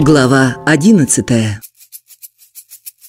Глава 11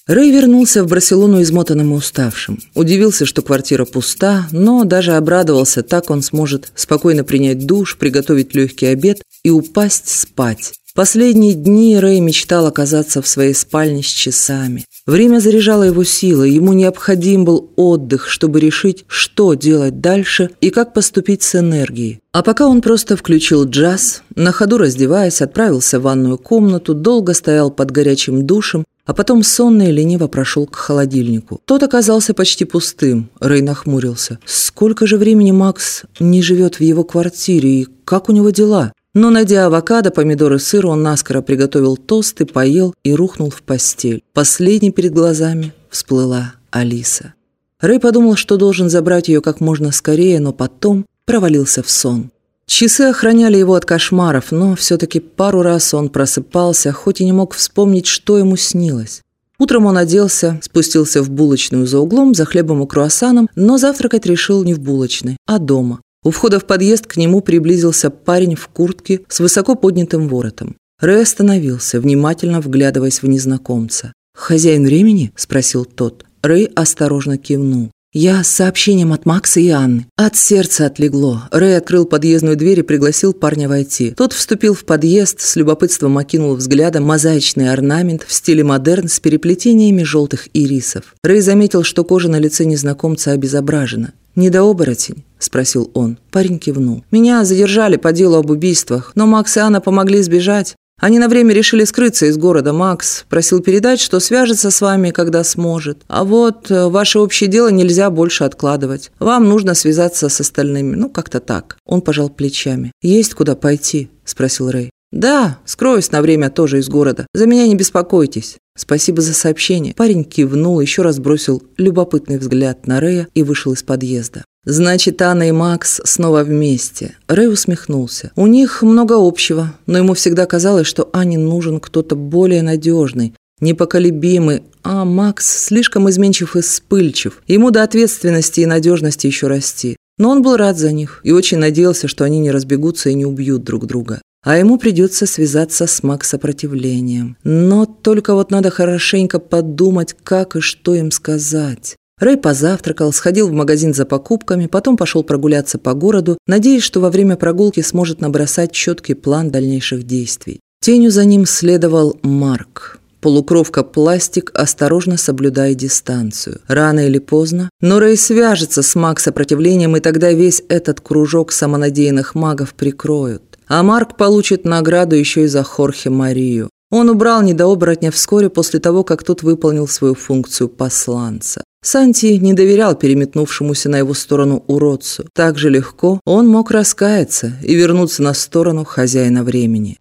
Рэй вернулся в Барселону измотанным и уставшим. Удивился, что квартира пуста, но даже обрадовался, так он сможет спокойно принять душ, приготовить легкий обед и упасть спать. Последние дни Рэй мечтал оказаться в своей спальне с часами. Время заряжало его силы, ему необходим был отдых, чтобы решить, что делать дальше и как поступить с энергией. А пока он просто включил джаз, на ходу раздеваясь, отправился в ванную комнату, долго стоял под горячим душем, а потом сонно и лениво прошел к холодильнику. Тот оказался почти пустым. Рэй нахмурился. Сколько же времени Макс не живет в его квартире и как у него дела? Но, найдя авокадо, помидоры, сыр, он наскоро приготовил тосты, поел и рухнул в постель. Последней перед глазами всплыла Алиса. Рэй подумал, что должен забрать ее как можно скорее, но потом провалился в сон. Часы охраняли его от кошмаров, но все-таки пару раз он просыпался, хоть и не мог вспомнить, что ему снилось. Утром он оделся, спустился в булочную за углом за хлебом и круассаном, но завтракать решил не в булочной, а дома. У входа в подъезд к нему приблизился парень в куртке с высоко поднятым воротом. Рэй остановился, внимательно вглядываясь в незнакомца. «Хозяин времени?» – спросил тот. Рэй осторожно кивнул. «Я с сообщением от Макса и Анны». От сердца отлегло. Рэй открыл подъездную дверь и пригласил парня войти. Тот вступил в подъезд, с любопытством окинул взглядом мозаичный орнамент в стиле модерн с переплетениями желтых ирисов. Рэй заметил, что кожа на лице незнакомца обезображена. «Недооборотень?» – спросил он. Парень кивнул. «Меня задержали по делу об убийствах, но Макс и Анна помогли сбежать. Они на время решили скрыться из города. Макс просил передать, что свяжется с вами, когда сможет. А вот э, ваше общее дело нельзя больше откладывать. Вам нужно связаться с остальными. Ну, как-то так». Он пожал плечами. «Есть куда пойти?» – спросил Рэй. «Да, скроюсь на время тоже из города. За меня не беспокойтесь». «Спасибо за сообщение». Парень кивнул, еще раз бросил любопытный взгляд на Рэя и вышел из подъезда. «Значит, Анна и Макс снова вместе». Рэй усмехнулся. «У них много общего, но ему всегда казалось, что Ане нужен кто-то более надежный, непоколебимый, а Макс слишком изменчив и вспыльчив. Ему до ответственности и надежности еще расти. Но он был рад за них и очень надеялся, что они не разбегутся и не убьют друг друга а ему придется связаться с маг-сопротивлением. Но только вот надо хорошенько подумать, как и что им сказать. Рэй позавтракал, сходил в магазин за покупками, потом пошел прогуляться по городу, надеясь, что во время прогулки сможет набросать четкий план дальнейших действий. Тенью за ним следовал Марк. Полукровка пластик, осторожно соблюдая дистанцию. Рано или поздно, но Рэй свяжется с маг-сопротивлением, и тогда весь этот кружок самонадеянных магов прикроют. А Марк получит награду еще и за Хорхе Марию. Он убрал недооборотня вскоре после того, как тот выполнил свою функцию посланца. Санти не доверял переметнувшемуся на его сторону уродцу. Так же легко он мог раскаяться и вернуться на сторону хозяина времени.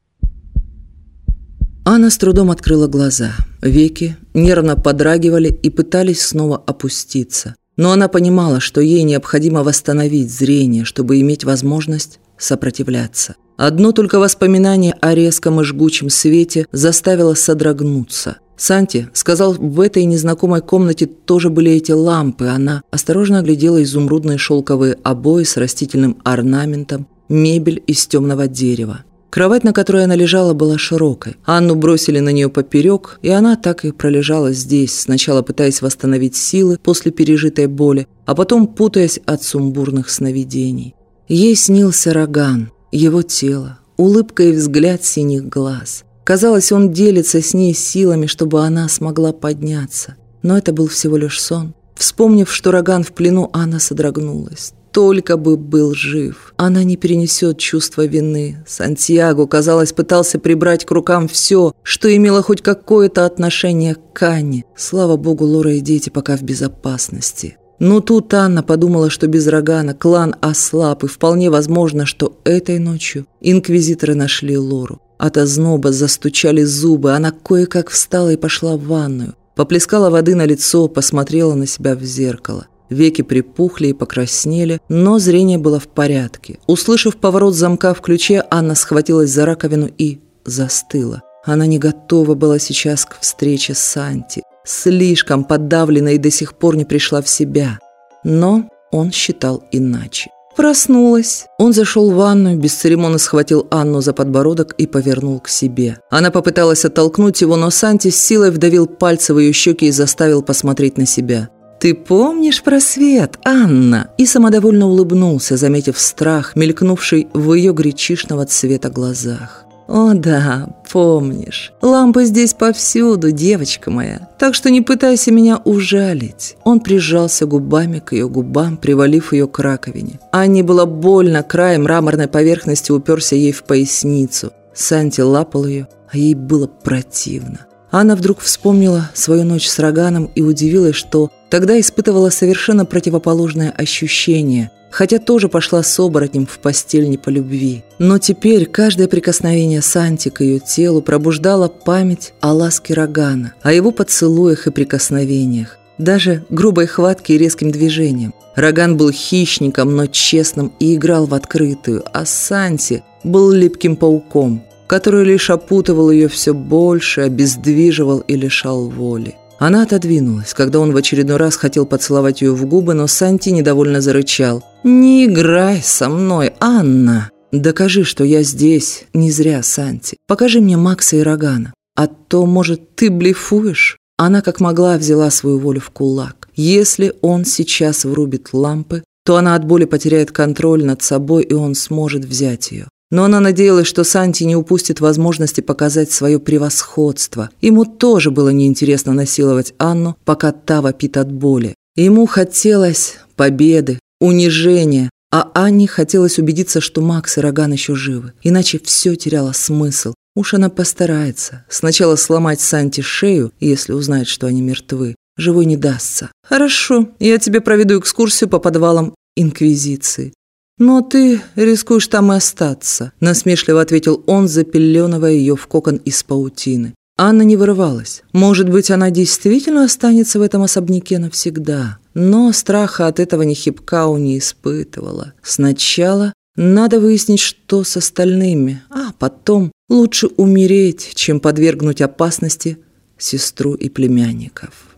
Анна с трудом открыла глаза. Веки нервно подрагивали и пытались снова опуститься. Но она понимала, что ей необходимо восстановить зрение, чтобы иметь возможность сопротивляться. Одно только воспоминание о резком и жгучем свете заставило содрогнуться. Санти сказал, в этой незнакомой комнате тоже были эти лампы. Она осторожно оглядела изумрудные шелковые обои с растительным орнаментом, мебель из темного дерева. Кровать, на которой она лежала, была широкой. Анну бросили на нее поперек, и она так и пролежала здесь, сначала пытаясь восстановить силы после пережитой боли, а потом путаясь от сумбурных сновидений. Ей снился Роган, его тело, улыбка и взгляд синих глаз. Казалось, он делится с ней силами, чтобы она смогла подняться. Но это был всего лишь сон. Вспомнив, что Роган в плену, Анна содрогнулась. Только бы был жив. Она не перенесет чувства вины. Сантьяго, казалось, пытался прибрать к рукам все, что имело хоть какое-то отношение к Канне. Слава богу, Лора и дети пока в безопасности. Но тут Анна подумала, что без Рогана клан ослаб, и вполне возможно, что этой ночью инквизиторы нашли Лору. От озноба застучали зубы, она кое-как встала и пошла в ванную. Поплескала воды на лицо, посмотрела на себя в зеркало. Веки припухли и покраснели, но зрение было в порядке. Услышав поворот замка в ключе, Анна схватилась за раковину и застыла. Она не готова была сейчас к встрече с Санти. Слишком подавлена и до сих пор не пришла в себя. Но он считал иначе. Проснулась. Он зашел в ванную, бесцеремонно схватил Анну за подбородок и повернул к себе. Она попыталась оттолкнуть его, но Санти с силой вдавил пальцы в ее щеки и заставил посмотреть на себя. «Ты помнишь про свет, Анна?» И самодовольно улыбнулся, заметив страх, мелькнувший в ее гречишного цвета глазах. «О да, помнишь. Лампа здесь повсюду, девочка моя. Так что не пытайся меня ужалить». Он прижался губами к ее губам, привалив ее к раковине. Анне было больно, край мраморной поверхности уперся ей в поясницу. Санти лапал ее, а ей было противно. Анна вдруг вспомнила свою ночь с Роганом и удивилась, что тогда испытывала совершенно противоположное ощущение, хотя тоже пошла с оборотнем в постель не по любви. Но теперь каждое прикосновение Санти к ее телу пробуждало память о ласке Рогана, о его поцелуях и прикосновениях, даже грубой хватке и резким движением. Роган был хищником, но честным и играл в открытую, а Санти был липким пауком, который лишь опутывал ее все больше, обездвиживал и лишал воли. Она отодвинулась, когда он в очередной раз хотел поцеловать ее в губы, но Санти недовольно зарычал. «Не играй со мной, Анна!» «Докажи, что я здесь не зря, Санти. Покажи мне Макса и Рогана. А то, может, ты блефуешь?» Она как могла взяла свою волю в кулак. Если он сейчас врубит лампы, то она от боли потеряет контроль над собой, и он сможет взять ее. Но она надеялась, что Санти не упустит возможности показать свое превосходство. Ему тоже было неинтересно насиловать Анну, пока та вопит от боли. Ему хотелось победы, унижения, а Анне хотелось убедиться, что Макс и Роган еще живы. Иначе все теряло смысл. Уж она постарается. Сначала сломать Санти шею, если узнает, что они мертвы. Живой не дастся. «Хорошо, я тебе проведу экскурсию по подвалам Инквизиции. «Но ты рискуешь там и остаться», – насмешливо ответил он, запеленывая ее в кокон из паутины. Анна не вырывалась. Может быть, она действительно останется в этом особняке навсегда. Но страха от этого ни Хипкау не испытывала. Сначала надо выяснить, что с остальными, а потом лучше умереть, чем подвергнуть опасности сестру и племянников.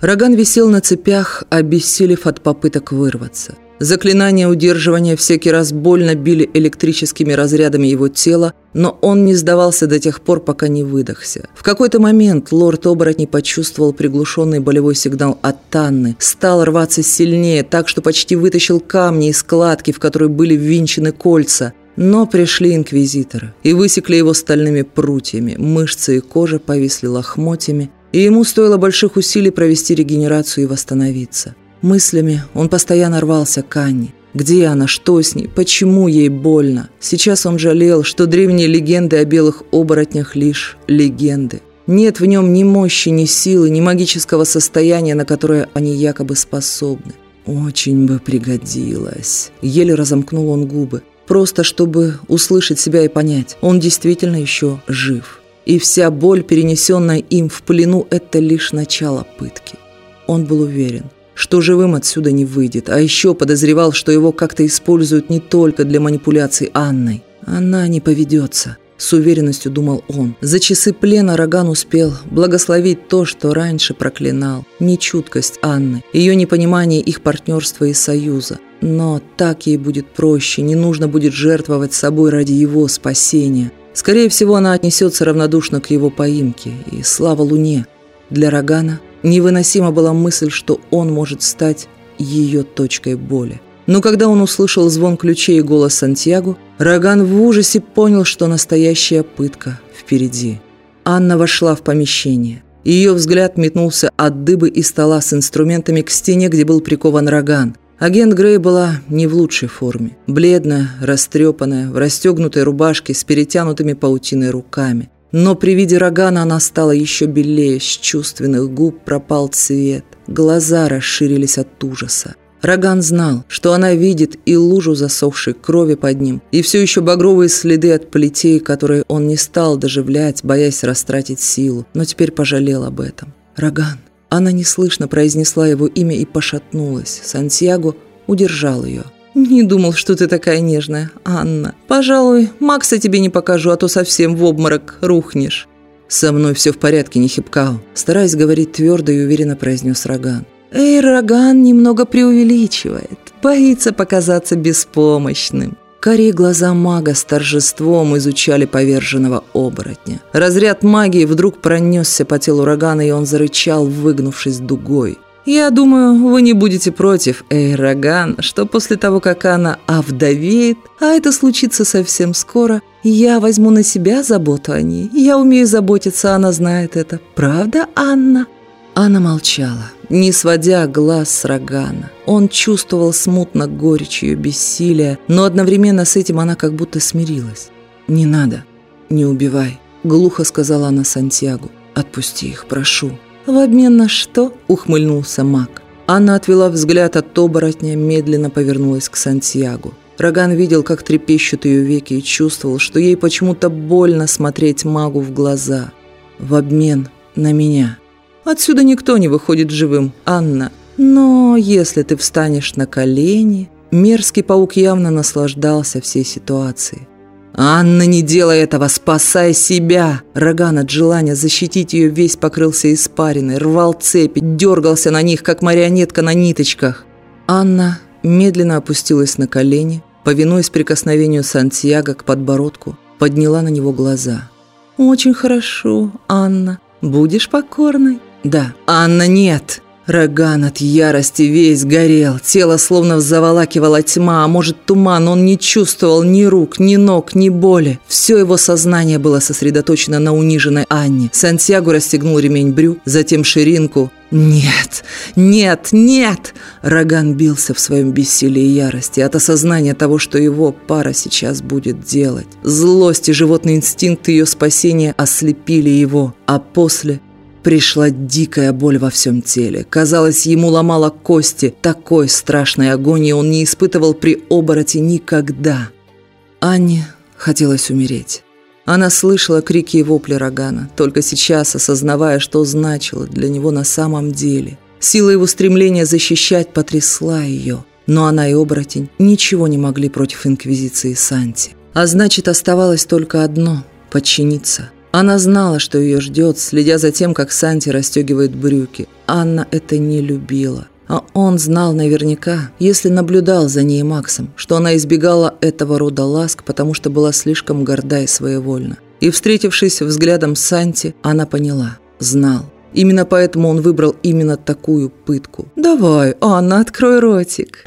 Роган висел на цепях, обессилев от попыток вырваться. Заклинания удерживания всякий раз больно били электрическими разрядами его тела, но он не сдавался до тех пор, пока не выдохся. В какой-то момент лорд оборотней почувствовал приглушенный болевой сигнал от Танны, стал рваться сильнее, так что почти вытащил камни из складки, в которой были ввинчены кольца. Но пришли инквизиторы и высекли его стальными прутьями, мышцы и кожа повисли лохмотьями, и ему стоило больших усилий провести регенерацию и восстановиться. Мыслями он постоянно рвался к Анне. Где она? Что с ней? Почему ей больно? Сейчас он жалел, что древние легенды о белых оборотнях лишь легенды. Нет в нем ни мощи, ни силы, ни магического состояния, на которое они якобы способны. Очень бы пригодилось. Еле разомкнул он губы. Просто чтобы услышать себя и понять, он действительно еще жив. И вся боль, перенесенная им в плену, это лишь начало пытки. Он был уверен, что живым отсюда не выйдет, а еще подозревал, что его как-то используют не только для манипуляций Анной. Она не поведется, с уверенностью думал он. За часы плена Роган успел благословить то, что раньше проклинал. Нечуткость Анны, ее непонимание их партнерства и союза. Но так ей будет проще, не нужно будет жертвовать собой ради его спасения. Скорее всего, она отнесется равнодушно к его поимке. И слава Луне. Для Рогана Невыносима была мысль, что он может стать ее точкой боли. Но когда он услышал звон ключей и голос Сантьяго, Роган в ужасе понял, что настоящая пытка впереди. Анна вошла в помещение. Ее взгляд метнулся от дыбы и стола с инструментами к стене, где был прикован Роган. Агент Грей была не в лучшей форме. Бледная, растрепанная, в расстегнутой рубашке с перетянутыми паутиной руками. Но при виде Рогана она стала еще белее, с чувственных губ пропал цвет, глаза расширились от ужаса. Роган знал, что она видит и лужу засохшей крови под ним, и все еще багровые следы от плетей, которые он не стал доживлять, боясь растратить силу, но теперь пожалел об этом. «Роган!» Она неслышно произнесла его имя и пошатнулась. Сантьяго удержал ее. «Не думал, что ты такая нежная, Анна. Пожалуй, Макса тебе не покажу, а то совсем в обморок рухнешь». «Со мной все в порядке, не хипкау», стараясь говорить твердо и уверенно произнес Роган. Эйраган немного преувеличивает, боится показаться беспомощным. Карие глаза мага с торжеством изучали поверженного оборотня. Разряд магии вдруг пронесся по телу Рогана, и он зарычал, выгнувшись дугой. «Я думаю, вы не будете против, эй, Роган, что после того, как она овдовеет, а это случится совсем скоро, я возьму на себя заботу о ней. Я умею заботиться, она знает это. Правда, Анна?» Анна молчала, не сводя глаз с Рогана. Он чувствовал смутно горечь ее бессилия, но одновременно с этим она как будто смирилась. «Не надо, не убивай», — глухо сказала она Сантьягу. «Отпусти их, прошу». «В обмен на что?» — ухмыльнулся маг. Анна отвела взгляд от оборотня, медленно повернулась к Сантьягу. Роган видел, как трепещут ее веки и чувствовал, что ей почему-то больно смотреть магу в глаза. «В обмен на меня». Отсюда никто не выходит живым, Анна. Но если ты встанешь на колени...» Мерзкий паук явно наслаждался всей ситуацией. «Анна, не делай этого! Спасай себя!» Роган от желания защитить ее весь покрылся испариной, рвал цепи, дергался на них, как марионетка на ниточках. Анна медленно опустилась на колени, повинуясь прикосновению Сантьяго к подбородку, подняла на него глаза. «Очень хорошо, Анна. Будешь покорной?» Да. Анна, нет. Роган от ярости весь горел, тело словно заволакивала тьма, а может туман, он не чувствовал ни рук, ни ног, ни боли. Все его сознание было сосредоточено на униженной Анне. Сантьяго расстегнул ремень брю, затем ширинку. «Нет! Нет! Нет!» Роган бился в своем бессилии и ярости от осознания того, что его пара сейчас будет делать. Злость и животный инстинкт ее спасения ослепили его, а после Пришла дикая боль во всем теле. Казалось, ему ломало кости. Такой страшной агонии он не испытывал при обороте никогда. Анне хотелось умереть. Она слышала крики и вопли Рогана, только сейчас осознавая, что значило для него на самом деле. Сила его стремления защищать потрясла ее. Но она и оборотень ничего не могли против Инквизиции Санти. А значит, оставалось только одно – подчиниться. Она знала, что ее ждет, следя за тем, как Санти расстегивает брюки. Анна это не любила. А он знал наверняка, если наблюдал за ней Максом, что она избегала этого рода ласк, потому что была слишком горда и своевольна. И, встретившись взглядом с Санти, она поняла, знал. Именно поэтому он выбрал именно такую пытку. «Давай, Анна, открой ротик».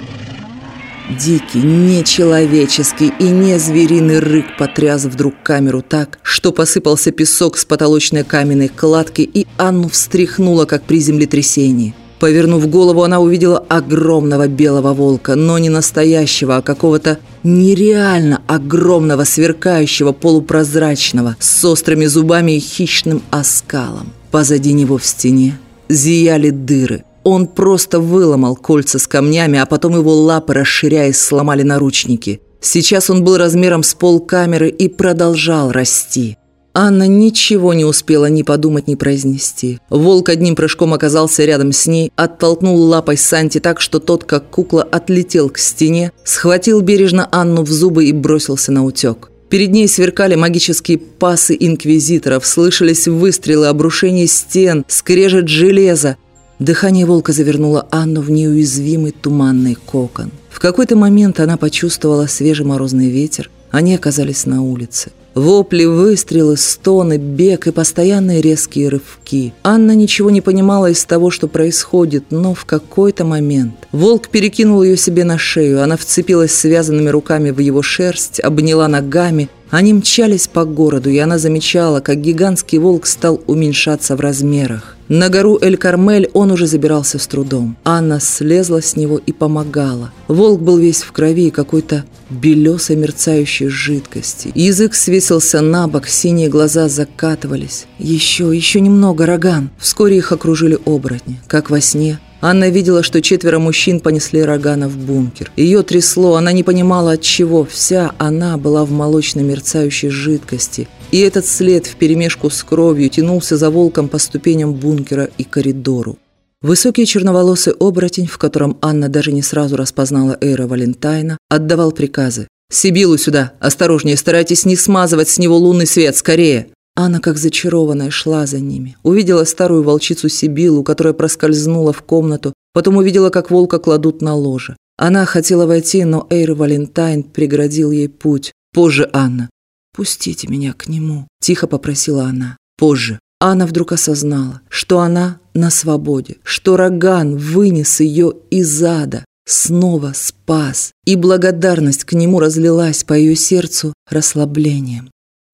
Дикий, нечеловеческий и не звериный рык потряс вдруг камеру так, что посыпался песок с потолочной каменной кладки, и Анну встряхнула, как при землетрясении. Повернув голову, она увидела огромного белого волка, но не настоящего, а какого-то нереально огромного, сверкающего, полупрозрачного, с острыми зубами и хищным оскалом. Позади него в стене зияли дыры, он просто выломал кольца с камнями, а потом его лапы, расширяясь, сломали наручники. Сейчас он был размером с полкамеры и продолжал расти. Анна ничего не успела ни подумать, ни произнести. Волк одним прыжком оказался рядом с ней, оттолкнул лапой Санти так, что тот, как кукла, отлетел к стене, схватил бережно Анну в зубы и бросился на утек. Перед ней сверкали магические пасы инквизиторов, слышались выстрелы, обрушение стен, скрежет железа. Дыхание волка завернуло Анну в неуязвимый туманный кокон. В какой-то момент она почувствовала свежий морозный ветер. Они оказались на улице. Вопли, выстрелы, стоны, бег и постоянные резкие рывки. Анна ничего не понимала из того, что происходит, но в какой-то момент волк перекинул ее себе на шею. Она вцепилась связанными руками в его шерсть, обняла ногами. Они мчались по городу, и она замечала, как гигантский волк стал уменьшаться в размерах. На гору Эль-Кармель он уже забирался с трудом. Анна слезла с него и помогала. Волк был весь в крови и какой-то белесой мерцающей жидкости. Язык свесился на бок, синие глаза закатывались. Еще, еще немного, Роган. Вскоре их окружили оборотни, как во сне. Анна видела, что четверо мужчин понесли Рогана в бункер. Ее трясло, она не понимала от чего. Вся она была в молочно-мерцающей жидкости – и этот след вперемешку с кровью тянулся за волком по ступеням бункера и коридору. Высокий черноволосый оборотень, в котором Анна даже не сразу распознала Эйра Валентайна, отдавал приказы. «Сибилу сюда! Осторожнее, старайтесь не смазывать с него лунный свет! Скорее!» Анна, как зачарованная, шла за ними. Увидела старую волчицу Сибилу, которая проскользнула в комнату, Потом увидела, как волка кладут на ложе. Она хотела войти, но Эйр Валентайн преградил ей путь. Позже, Анна. «Пустите меня к нему», – тихо попросила она. Позже. Анна вдруг осознала, что она на свободе, что Роган вынес ее из ада, снова спас, и благодарность к нему разлилась по ее сердцу расслаблением.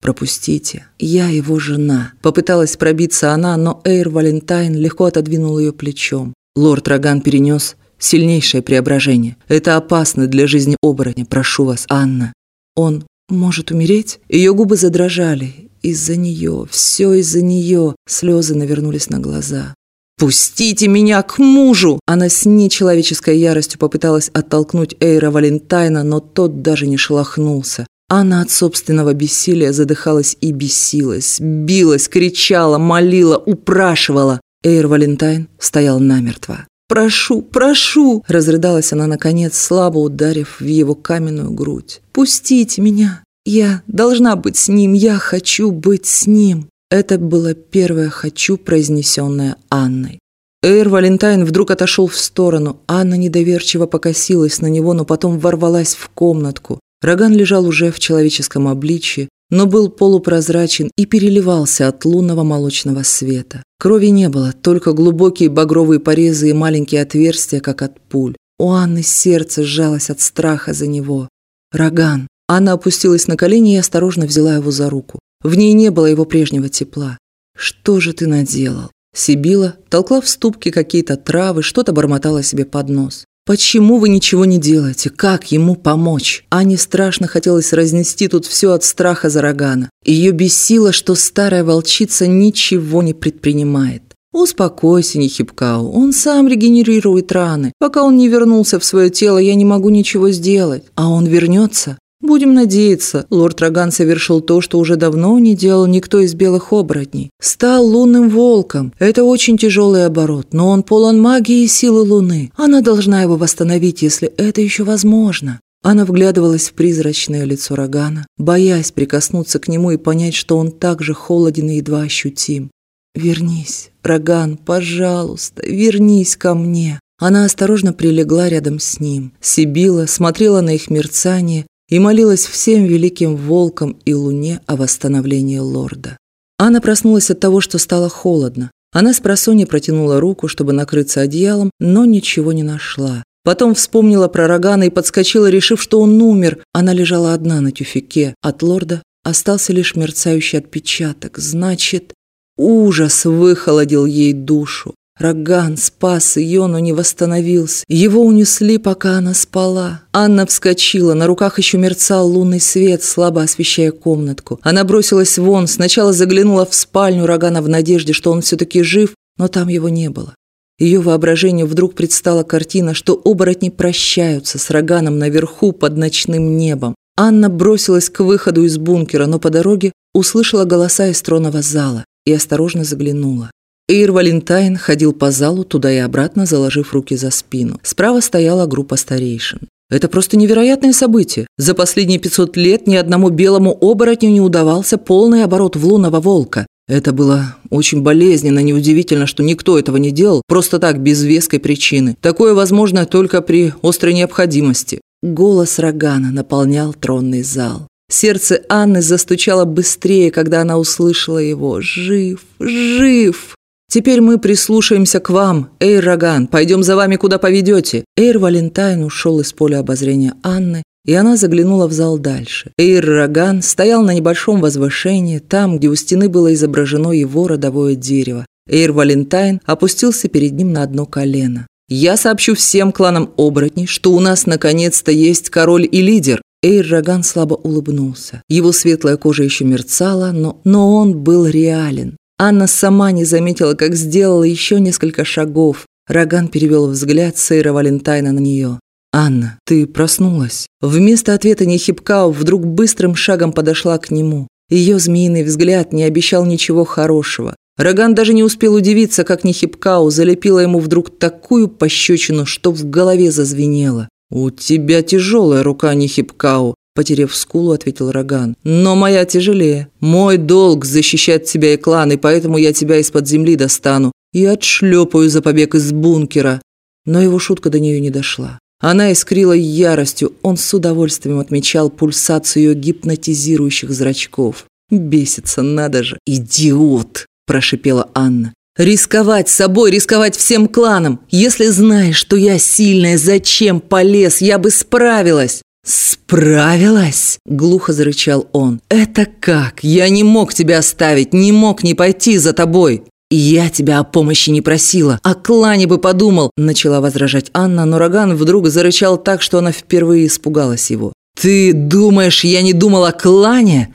«Пропустите, я его жена», – попыталась пробиться она, но Эйр Валентайн легко отодвинул ее плечом. Лорд Роган перенес сильнейшее преображение. Это опасно для жизни оборотня, прошу вас, Анна. Он может умереть? Ее губы задрожали. Из-за нее, все из-за нее. Слезы навернулись на глаза. «Пустите меня к мужу!» Она с нечеловеческой яростью попыталась оттолкнуть Эйра Валентайна, но тот даже не шелохнулся. Она от собственного бессилия задыхалась и бесилась, билась, кричала, молила, упрашивала. Эйр Валентайн стоял намертво. «Прошу, прошу!» – разрыдалась она, наконец, слабо ударив в его каменную грудь. «Пустите меня! Я должна быть с ним! Я хочу быть с ним!» Это было первое «хочу», произнесенное Анной. Эйр Валентайн вдруг отошел в сторону. Анна недоверчиво покосилась на него, но потом ворвалась в комнатку. Роган лежал уже в человеческом обличье, но был полупрозрачен и переливался от лунного молочного света. Крови не было, только глубокие багровые порезы и маленькие отверстия, как от пуль. У Анны сердце сжалось от страха за него. «Роган!» Анна опустилась на колени и осторожно взяла его за руку. В ней не было его прежнего тепла. «Что же ты наделал?» Сибила толкла в ступке какие-то травы, что-то бормотала себе под нос. «Почему вы ничего не делаете? Как ему помочь?» Ане страшно хотелось разнести тут все от страха за Рогана. Ее бесило, что старая волчица ничего не предпринимает. «Успокойся, Нехипкау, он сам регенерирует раны. Пока он не вернулся в свое тело, я не могу ничего сделать. А он вернется?» Будем надеяться, лорд Роган совершил то, что уже давно не делал никто из белых оборотней. Стал лунным волком. Это очень тяжелый оборот, но он полон магии и силы луны. Она должна его восстановить, если это еще возможно. Она вглядывалась в призрачное лицо Рогана, боясь прикоснуться к нему и понять, что он так же холоден и едва ощутим. «Вернись, Роган, пожалуйста, вернись ко мне». Она осторожно прилегла рядом с ним. Сибила смотрела на их мерцание и молилась всем великим волкам и луне о восстановлении лорда. Анна проснулась от того, что стало холодно. Она с просонья протянула руку, чтобы накрыться одеялом, но ничего не нашла. Потом вспомнила про Рогана и подскочила, решив, что он умер. Она лежала одна на тюфике. От лорда остался лишь мерцающий отпечаток. Значит, ужас выхолодил ей душу. Роган спас ее, но не восстановился. Его унесли, пока она спала. Анна вскочила, на руках еще мерцал лунный свет, слабо освещая комнатку. Она бросилась вон, сначала заглянула в спальню Рогана в надежде, что он все-таки жив, но там его не было. Ее воображению вдруг предстала картина, что оборотни прощаются с Роганом наверху под ночным небом. Анна бросилась к выходу из бункера, но по дороге услышала голоса из тронного зала и осторожно заглянула. Эйр Валентайн ходил по залу туда и обратно, заложив руки за спину. Справа стояла группа старейшин. Это просто невероятное событие. За последние 500 лет ни одному белому оборотню не удавался полный оборот в лунного волка. Это было очень болезненно, неудивительно, что никто этого не делал, просто так, без веской причины. Такое возможно только при острой необходимости. Голос Рогана наполнял тронный зал. Сердце Анны застучало быстрее, когда она услышала его. «Жив! Жив!» «Теперь мы прислушаемся к вам, Эйр Роган, пойдем за вами, куда поведете». Эйр Валентайн ушел из поля обозрения Анны, и она заглянула в зал дальше. Эйр Роган стоял на небольшом возвышении, там, где у стены было изображено его родовое дерево. Эйр Валентайн опустился перед ним на одно колено. «Я сообщу всем кланам оборотней, что у нас наконец-то есть король и лидер». Эйр Роган слабо улыбнулся. Его светлая кожа еще мерцала, но, но он был реален. Анна сама не заметила, как сделала еще несколько шагов. Роган перевел взгляд Сейра Валентайна на нее. «Анна, ты проснулась?» Вместо ответа Нехипкау вдруг быстрым шагом подошла к нему. Ее змеиный взгляд не обещал ничего хорошего. Роган даже не успел удивиться, как Нехипкау залепила ему вдруг такую пощечину, что в голове зазвенело. «У тебя тяжелая рука, Нехипкау», Потерев скулу, ответил Роган. «Но моя тяжелее. Мой долг защищать тебя и клан, и поэтому я тебя из-под земли достану и отшлепаю за побег из бункера». Но его шутка до нее не дошла. Она искрила яростью, он с удовольствием отмечал пульсацию ее гипнотизирующих зрачков. «Бесится, надо же! Идиот!» – прошипела Анна. «Рисковать собой, рисковать всем кланом! Если знаешь, что я сильная, зачем полез? Я бы справилась!» «Справилась?» – глухо зарычал он. «Это как? Я не мог тебя оставить, не мог не пойти за тобой!» «Я тебя о помощи не просила, о клане бы подумал», – начала возражать Анна, но Роган вдруг зарычал так, что она впервые испугалась его. «Ты думаешь, я не думал о клане?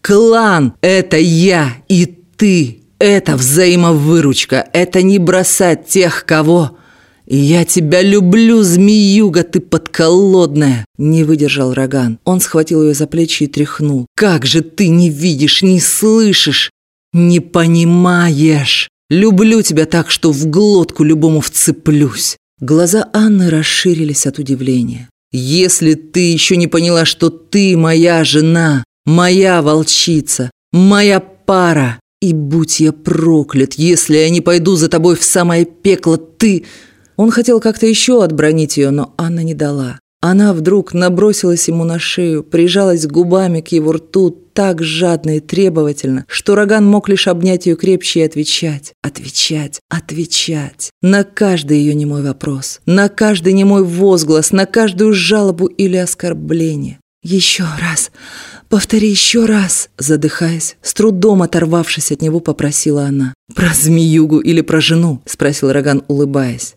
Клан – это я и ты. Это взаимовыручка, это не бросать тех, кого...» «Я тебя люблю, змеюга, ты подколодная!» Не выдержал Роган. Он схватил ее за плечи и тряхнул. «Как же ты не видишь, не слышишь? Не понимаешь! Люблю тебя так, что в глотку любому вцеплюсь!» Глаза Анны расширились от удивления. «Если ты еще не поняла, что ты моя жена, моя волчица, моя пара, и будь я проклят, если я не пойду за тобой в самое пекло, ты...» Он хотел как-то еще отбронить ее, но Анна не дала. Она вдруг набросилась ему на шею, прижалась губами к его рту так жадно и требовательно, что Роган мог лишь обнять ее крепче и отвечать, отвечать, отвечать на каждый ее немой вопрос, на каждый немой возглас, на каждую жалобу или оскорбление. «Еще раз! Повтори еще раз!» Задыхаясь, с трудом оторвавшись от него, попросила она. «Про змеюгу или про жену?» – спросил Роган, улыбаясь.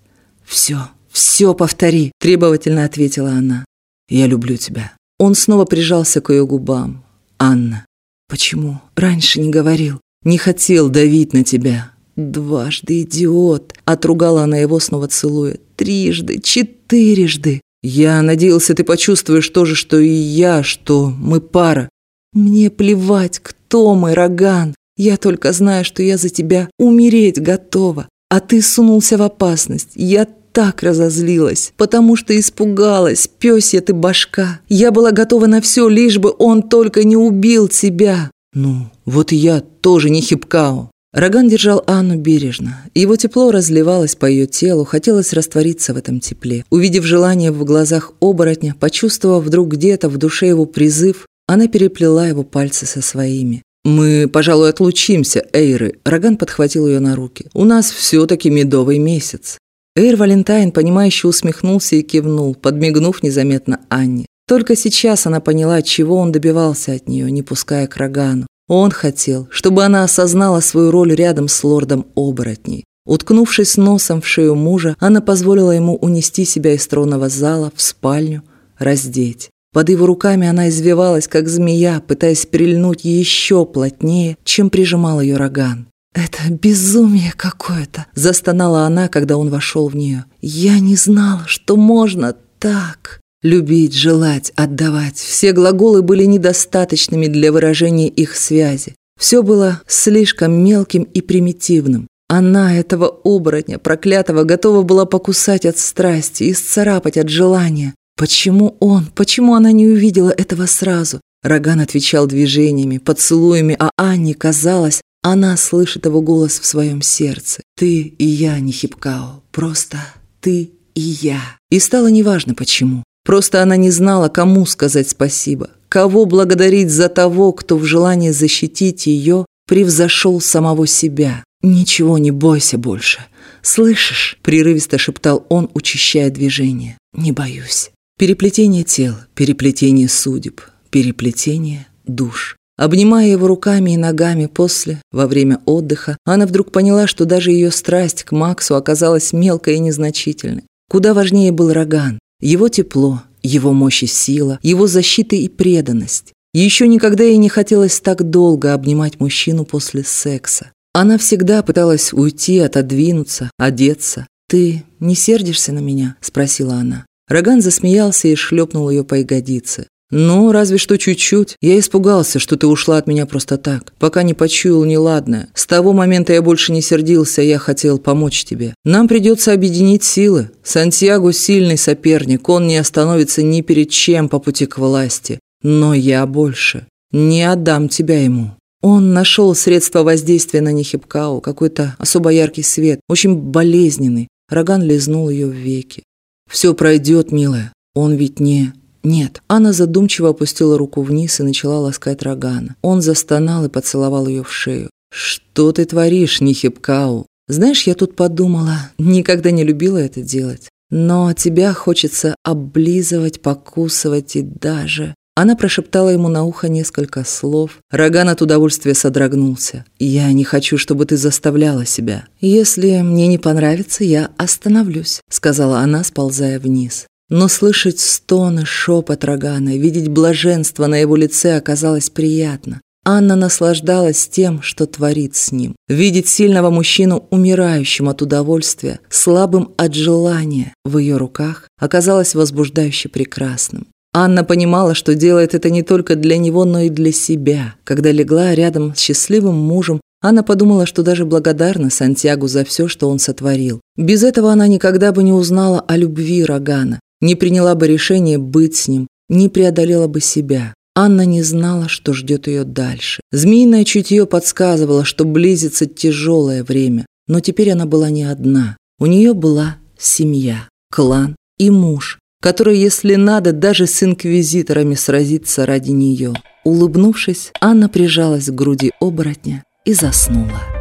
«Все, все повтори», – требовательно ответила она. «Я люблю тебя». Он снова прижался к ее губам. «Анна, почему раньше не говорил? Не хотел давить на тебя». «Дважды идиот!» – отругала она его, снова целуя. «Трижды, четырежды!» «Я надеялся, ты почувствуешь то же, что и я, что мы пара». «Мне плевать, кто мой Роган. Я только знаю, что я за тебя умереть готова. А ты сунулся в опасность. Я так разозлилась, потому что испугалась, пёсья ты башка. Я была готова на все, лишь бы он только не убил тебя. Ну, вот и я тоже не хипкао. Роган держал Анну бережно. Его тепло разливалось по ее телу, хотелось раствориться в этом тепле. Увидев желание в глазах оборотня, почувствовав вдруг где-то в душе его призыв, она переплела его пальцы со своими. «Мы, пожалуй, отлучимся, Эйры». Роган подхватил ее на руки. «У нас все-таки медовый месяц». Эйр Валентайн, понимающе усмехнулся и кивнул, подмигнув незаметно Анне. Только сейчас она поняла, чего он добивался от нее, не пуская к Рогану. Он хотел, чтобы она осознала свою роль рядом с лордом оборотней. Уткнувшись носом в шею мужа, она позволила ему унести себя из тронного зала в спальню, раздеть. Под его руками она извивалась, как змея, пытаясь прильнуть еще плотнее, чем прижимал ее Роган. «Это безумие какое-то!» – застонала она, когда он вошел в нее. «Я не знала, что можно так!» Любить, желать, отдавать – все глаголы были недостаточными для выражения их связи. Все было слишком мелким и примитивным. Она этого оборотня, проклятого, готова была покусать от страсти и сцарапать от желания. Почему он? Почему она не увидела этого сразу? Роган отвечал движениями, поцелуями, а Анне казалось, она слышит его голос в своем сердце. «Ты и я, не Хипкао, просто ты и я». И стало неважно почему. Просто она не знала, кому сказать спасибо, кого благодарить за того, кто в желании защитить ее превзошел самого себя. «Ничего не бойся больше. Слышишь?» – прерывисто шептал он, учащая движение. «Не боюсь». Переплетение тел, переплетение судеб, переплетение душ. Обнимая его руками и ногами после, во время отдыха, она вдруг поняла, что даже ее страсть к Максу оказалась мелкой и незначительной. Куда важнее был Роган, его тепло, его мощь и сила, его защита и преданность. Еще никогда ей не хотелось так долго обнимать мужчину после секса. Она всегда пыталась уйти, отодвинуться, одеться. «Ты не сердишься на меня?» – спросила она. Роган засмеялся и шлепнул ее по ягодице. «Ну, разве что чуть-чуть. Я испугался, что ты ушла от меня просто так, пока не почуял неладное. С того момента я больше не сердился, я хотел помочь тебе. Нам придется объединить силы. Сантьяго – сильный соперник, он не остановится ни перед чем по пути к власти. Но я больше. Не отдам тебя ему». Он нашел средство воздействия на Нехипкау, какой-то особо яркий свет, очень болезненный, Роган лизнул ее в веки. «Все пройдет, милая. Он ведь не...» «Нет». Анна задумчиво опустила руку вниз и начала ласкать Рогана. Он застонал и поцеловал ее в шею. «Что ты творишь, Нихипкау?» «Знаешь, я тут подумала, никогда не любила это делать. Но тебя хочется облизывать, покусывать и даже...» Она прошептала ему на ухо несколько слов. Роган от удовольствия содрогнулся. «Я не хочу, чтобы ты заставляла себя. Если мне не понравится, я остановлюсь», — сказала она, сползая вниз. Но слышать стоны, шепот Рогана, видеть блаженство на его лице оказалось приятно. Анна наслаждалась тем, что творит с ним. Видеть сильного мужчину, умирающим от удовольствия, слабым от желания в ее руках, оказалось возбуждающе прекрасным. Анна понимала, что делает это не только для него, но и для себя. Когда легла рядом с счастливым мужем, Анна подумала, что даже благодарна Сантьягу за все, что он сотворил. Без этого она никогда бы не узнала о любви Рогана, не приняла бы решение быть с ним, не преодолела бы себя. Анна не знала, что ждет ее дальше. Змеиное чутье подсказывало, что близится тяжелое время. Но теперь она была не одна. У нее была семья, клан и муж, который, если надо, даже с инквизиторами сразится ради нее. Улыбнувшись, Анна прижалась к груди оборотня и заснула.